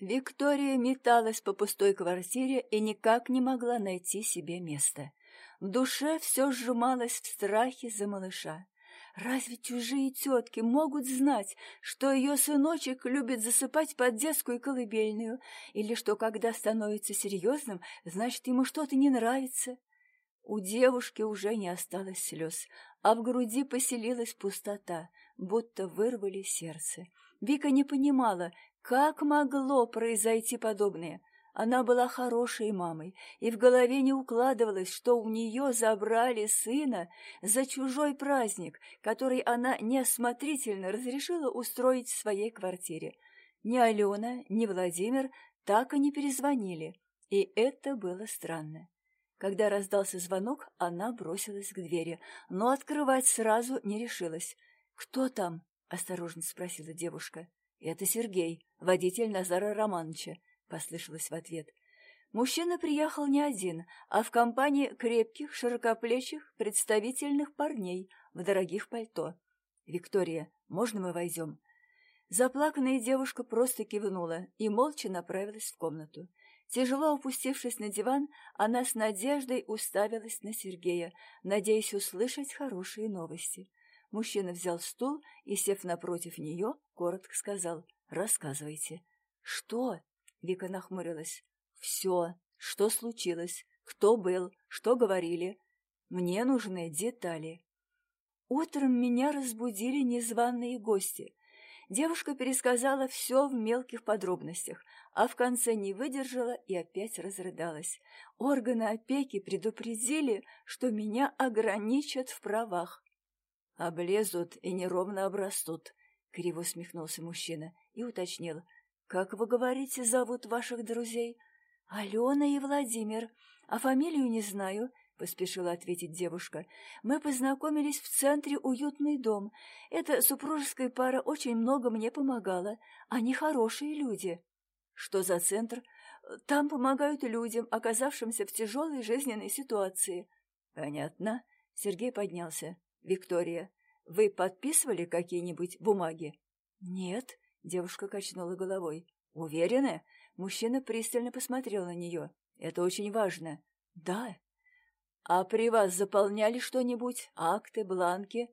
Виктория металась по пустой квартире и никак не могла найти себе места. В душе все сжималось в страхе за малыша. Разве чужие тетки могут знать, что ее сыночек любит засыпать под детскую колыбельную, или что, когда становится серьезным, значит, ему что-то не нравится? У девушки уже не осталось слез, а в груди поселилась пустота, будто вырвали сердце. Вика не понимала, как могло произойти подобное. Она была хорошей мамой, и в голове не укладывалось, что у нее забрали сына за чужой праздник, который она неосмотрительно разрешила устроить в своей квартире. Ни Алена, ни Владимир так и не перезвонили, и это было странно. Когда раздался звонок, она бросилась к двери, но открывать сразу не решилась. «Кто там?» — осторожно спросила девушка. «Это Сергей, водитель Назара Романовича», — послышалось в ответ. Мужчина приехал не один, а в компании крепких, широкоплечих, представительных парней в дорогих пальто. «Виктория, можно мы войдем?» Заплаканная девушка просто кивнула и молча направилась в комнату. Тяжело опустившись на диван, она с надеждой уставилась на Сергея, надеясь услышать хорошие новости. Мужчина взял стул и, сев напротив нее, коротко сказал «Рассказывайте». «Что?» — Вика нахмурилась. «Все. Что случилось? Кто был? Что говорили? Мне нужны детали». Утром меня разбудили незваные гости. Девушка пересказала все в мелких подробностях, а в конце не выдержала и опять разрыдалась. Органы опеки предупредили, что меня ограничат в правах. «Облезут и неровно обрастут», — криво усмехнулся мужчина и уточнил. «Как вы говорите, зовут ваших друзей?» «Алена и Владимир, а фамилию не знаю», — поспешила ответить девушка. «Мы познакомились в центре «Уютный дом». Эта супружеская пара очень много мне помогала. Они хорошие люди». «Что за центр?» «Там помогают людям, оказавшимся в тяжелой жизненной ситуации». «Понятно». Сергей поднялся. «Виктория, вы подписывали какие-нибудь бумаги?» «Нет», — девушка качнула головой. «Уверены?» Мужчина пристально посмотрел на нее. «Это очень важно». «Да». «А при вас заполняли что-нибудь? Акты, бланки?»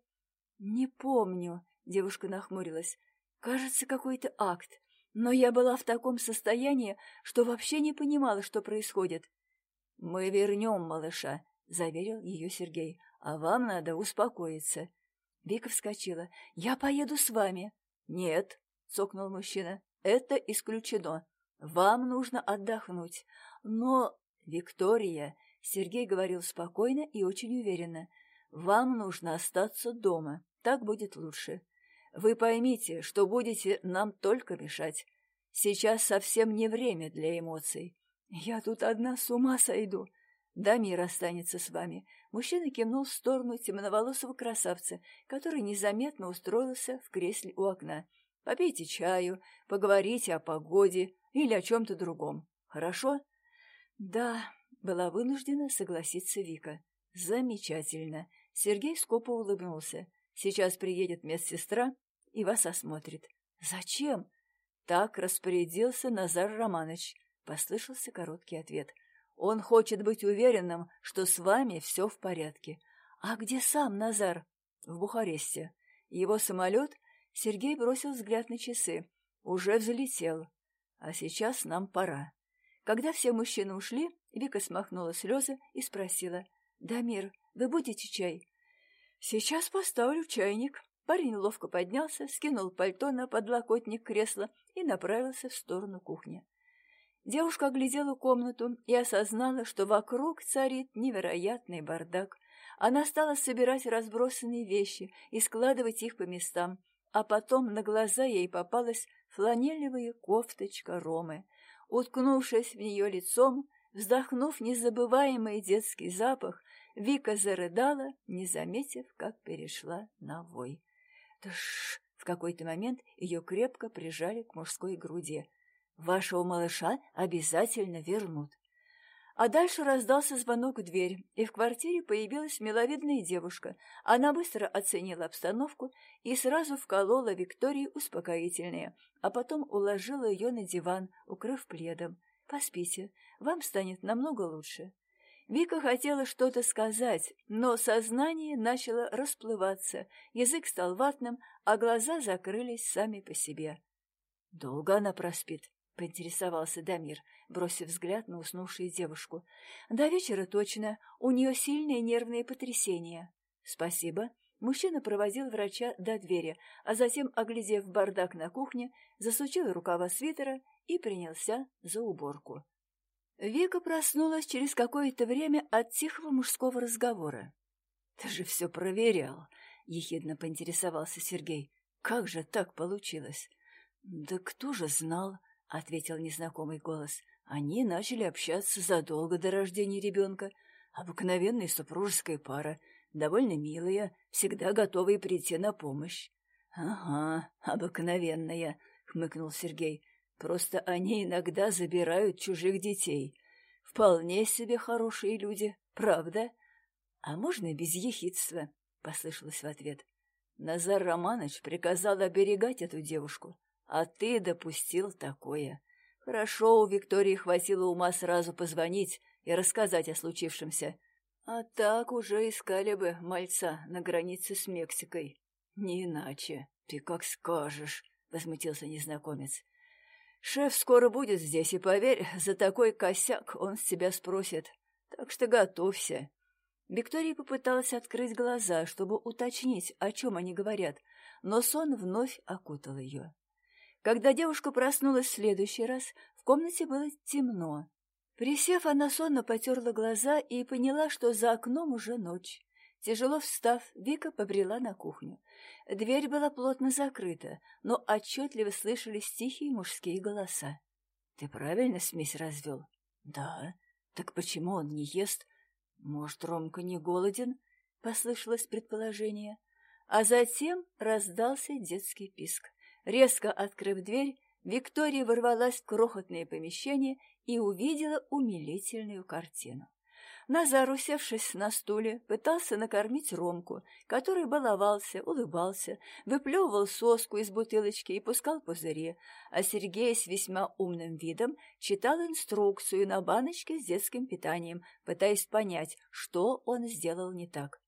«Не помню», — девушка нахмурилась. «Кажется, какой-то акт. Но я была в таком состоянии, что вообще не понимала, что происходит». «Мы вернем малыша», — заверил ее Сергей. «А вам надо успокоиться». Вика вскочила. «Я поеду с вами». «Нет», — цокнул мужчина, — «это исключено. Вам нужно отдохнуть. Но, Виктория, — Сергей говорил спокойно и очень уверенно, — вам нужно остаться дома. Так будет лучше. Вы поймите, что будете нам только мешать. Сейчас совсем не время для эмоций. Я тут одна с ума сойду. Дамир останется с вами. Мужчина кивнул в сторону темноволосого красавца, который незаметно устроился в кресле у окна. Попейте чаю, поговорите о погоде или о чем-то другом. Хорошо? Да, была вынуждена согласиться Вика. Замечательно. Сергей скупо улыбнулся. Сейчас приедет медсестра и вас осмотрит. Зачем? Так распорядился Назар Романович. Послышался короткий ответ — он хочет быть уверенным, что с вами все в порядке. А где сам Назар? В Бухаресте. Его самолет? Сергей бросил взгляд на часы. Уже взлетел. А сейчас нам пора. Когда все мужчины ушли, Вика смахнула слезы и спросила. «Дамир, вы будете чай?» «Сейчас поставлю чайник». Парень ловко поднялся, скинул пальто на подлокотник кресла и направился в сторону кухни. Девушка оглядела комнату и осознала, что вокруг царит невероятный бардак. Она стала собирать разбросанные вещи и складывать их по местам, а потом на глаза ей попалась фланелевая кофточка Ромы. Уткнувшись в нее лицом, вздохнув незабываемый детский запах, Вика зарыдала, не заметив, как перешла на вой. Тш! В какой-то момент ее крепко прижали к мужской груди. Вашего малыша обязательно вернут. А дальше раздался звонок в дверь, и в квартире появилась миловидная девушка. Она быстро оценила обстановку и сразу вколола Виктории успокоительное, а потом уложила ее на диван, укрыв пледом. «Поспите, вам станет намного лучше». Вика хотела что-то сказать, но сознание начало расплываться, язык стал ватным, а глаза закрылись сами по себе. «Долго она проспит?» — поинтересовался Дамир, бросив взгляд на уснувшую девушку. «До вечера точно. У нее сильные нервные потрясения». «Спасибо». Мужчина проводил врача до двери, а затем, оглядев бардак на кухне, засучил рукава свитера и принялся за уборку. Вика проснулась через какое-то время от тихого мужского разговора. «Ты же все проверял», — ехидно поинтересовался Сергей. «Как же так получилось?» «Да кто же знал?» — ответил незнакомый голос. «Они начали общаться задолго до рождения ребенка. Обыкновенная супружеская пара, довольно милая, всегда готовая прийти на помощь». «Ага, обыкновенная», — хмыкнул Сергей. «Просто они иногда забирают чужих детей. Вполне себе хорошие люди, правда?» «А можно без ехидства?» — послышалось в ответ. Назар Романович приказал оберегать эту девушку. А ты допустил такое. Хорошо, у Виктории хватило ума сразу позвонить и рассказать о случившемся. А так уже искали бы мальца на границе с Мексикой. Не иначе. Ты как скажешь, — возмутился незнакомец. Шеф скоро будет здесь, и поверь, за такой косяк он с тебя спросит. Так что готовься. Виктория попыталась открыть глаза, чтобы уточнить, о чем они говорят, но сон вновь окутал ее. Когда девушка проснулась в следующий раз, в комнате было темно. Присев, она сонно потерла глаза и поняла, что за окном уже ночь. Тяжело встав, Вика побрела на кухню. Дверь была плотно закрыта, но отчетливо слышались тихие мужские голоса. — Ты правильно смесь развел? — Да. Так почему он не ест? Может, Ромка не голоден? — послышалось предположение. А затем раздался детский писк. Резко открыв дверь, Виктория ворвалась в крохотное помещение и увидела умилительную картину. Назар, усевшись на стуле, пытался накормить Ромку, который баловался, улыбался, выплевывал соску из бутылочки и пускал пузыри, а Сергей с весьма умным видом читал инструкцию на баночке с детским питанием, пытаясь понять, что он сделал не так.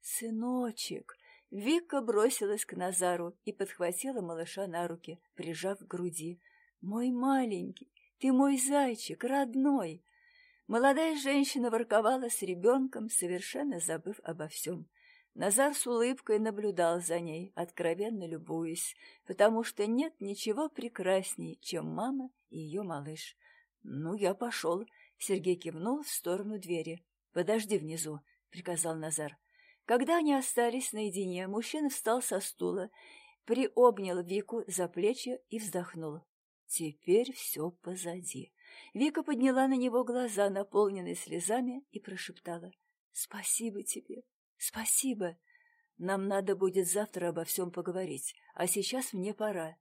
«Сыночек!» Вика бросилась к Назару и подхватила малыша на руки, прижав к груди. «Мой маленький, ты мой зайчик, родной!» Молодая женщина ворковала с ребенком, совершенно забыв обо всем. Назар с улыбкой наблюдал за ней, откровенно любуясь, потому что нет ничего прекрасней, чем мама и ее малыш. «Ну, я пошел», — Сергей кивнул в сторону двери. «Подожди внизу», — приказал Назар. Когда они остались наедине, мужчина встал со стула, приобнял Вику за плечи и вздохнул. Теперь все позади. Вика подняла на него глаза, наполненные слезами, и прошептала. «Спасибо тебе, спасибо. Нам надо будет завтра обо всем поговорить, а сейчас мне пора».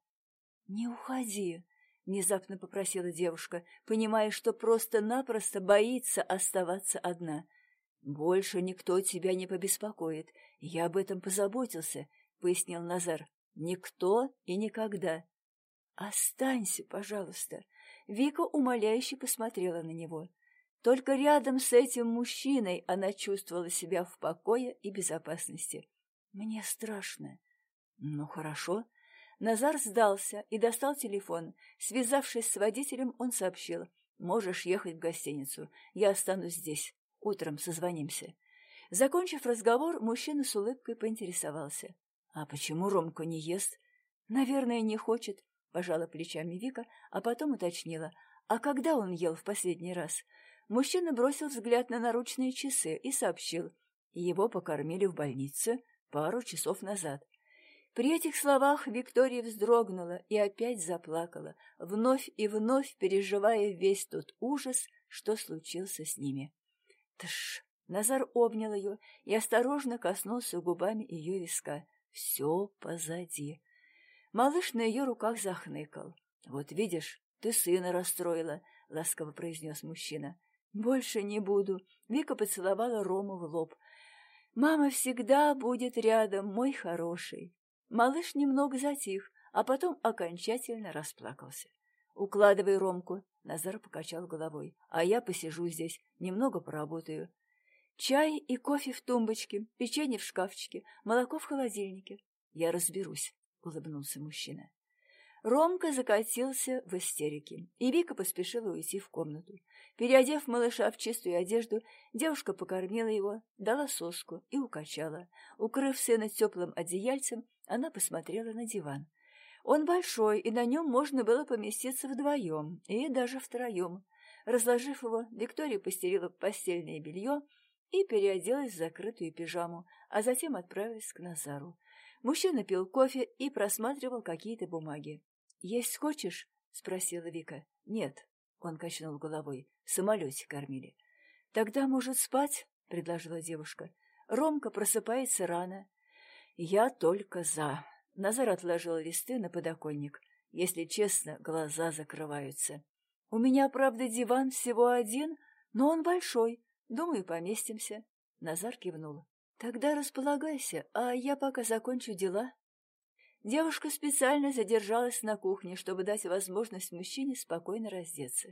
«Не уходи», — внезапно попросила девушка, понимая, что просто-напросто боится оставаться одна — «Больше никто тебя не побеспокоит. Я об этом позаботился», — пояснил Назар. «Никто и никогда». «Останься, пожалуйста». Вика умоляюще посмотрела на него. Только рядом с этим мужчиной она чувствовала себя в покое и безопасности. «Мне страшно». «Ну, хорошо». Назар сдался и достал телефон. Связавшись с водителем, он сообщил. «Можешь ехать в гостиницу. Я останусь здесь». Утром созвонимся. Закончив разговор, мужчина с улыбкой поинтересовался. «А почему Ромка не ест?» «Наверное, не хочет», — пожала плечами Вика, а потом уточнила. «А когда он ел в последний раз?» Мужчина бросил взгляд на наручные часы и сообщил. Его покормили в больнице пару часов назад. При этих словах Виктория вздрогнула и опять заплакала, вновь и вновь переживая весь тот ужас, что случился с ними. Тш! Назар обнял ее и осторожно коснулся губами ее виска. Все позади. Малыш на ее руках захныкал. «Вот видишь, ты сына расстроила», — ласково произнес мужчина. «Больше не буду», — Вика поцеловала Рому в лоб. «Мама всегда будет рядом, мой хороший». Малыш немного затих, а потом окончательно расплакался. «Укладывай Ромку», — Назар покачал головой, «а я посижу здесь, немного поработаю. Чай и кофе в тумбочке, печенье в шкафчике, молоко в холодильнике. Я разберусь», — улыбнулся мужчина. Ромка закатился в истерике, и Вика поспешила уйти в комнату. Переодев малыша в чистую одежду, девушка покормила его, дала соску и укачала. Укрыв сына теплым одеяльцем, она посмотрела на диван. Он большой, и на нем можно было поместиться вдвоем и даже втроем. Разложив его, Виктория постелила постельное белье и переоделась в закрытую пижаму, а затем отправилась к Назару. Мужчина пил кофе и просматривал какие-то бумаги. «Есть хочешь?» — спросила Вика. «Нет», — он качнул головой. «В самолете кормили». «Тогда, может, спать?» — предложила девушка. «Ромка просыпается рано». «Я только за». Назар отложил листы на подоконник. Если честно, глаза закрываются. «У меня, правда, диван всего один, но он большой. Думаю, поместимся». Назар кивнул. «Тогда располагайся, а я пока закончу дела». Девушка специально задержалась на кухне, чтобы дать возможность мужчине спокойно раздеться.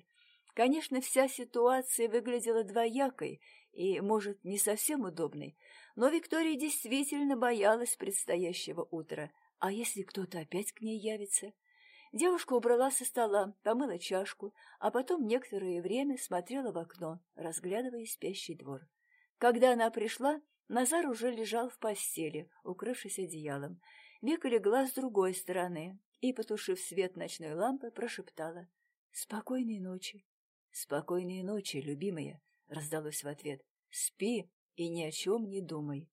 Конечно, вся ситуация выглядела двоякой и, может, не совсем удобной, но Виктория действительно боялась предстоящего утра. А если кто-то опять к ней явится? Девушка убрала со стола, помыла чашку, а потом некоторое время смотрела в окно, разглядывая спящий двор. Когда она пришла, Назар уже лежал в постели, укрывшись одеялом. Вика легла с другой стороны и, потушив свет ночной лампы, прошептала «Спокойной ночи». «Спокойной ночи, любимая», — раздалось в ответ. «Спи и ни о чем не думай».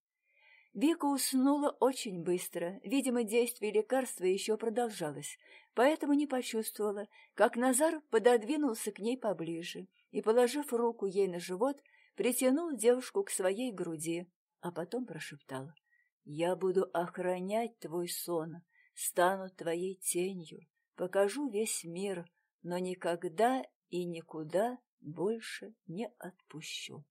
Вика уснула очень быстро, видимо, действие лекарства еще продолжалось, поэтому не почувствовала, как Назар пододвинулся к ней поближе и, положив руку ей на живот, притянул девушку к своей груди, а потом прошептал — я буду охранять твой сон, стану твоей тенью, покажу весь мир, но никогда и никуда больше не отпущу.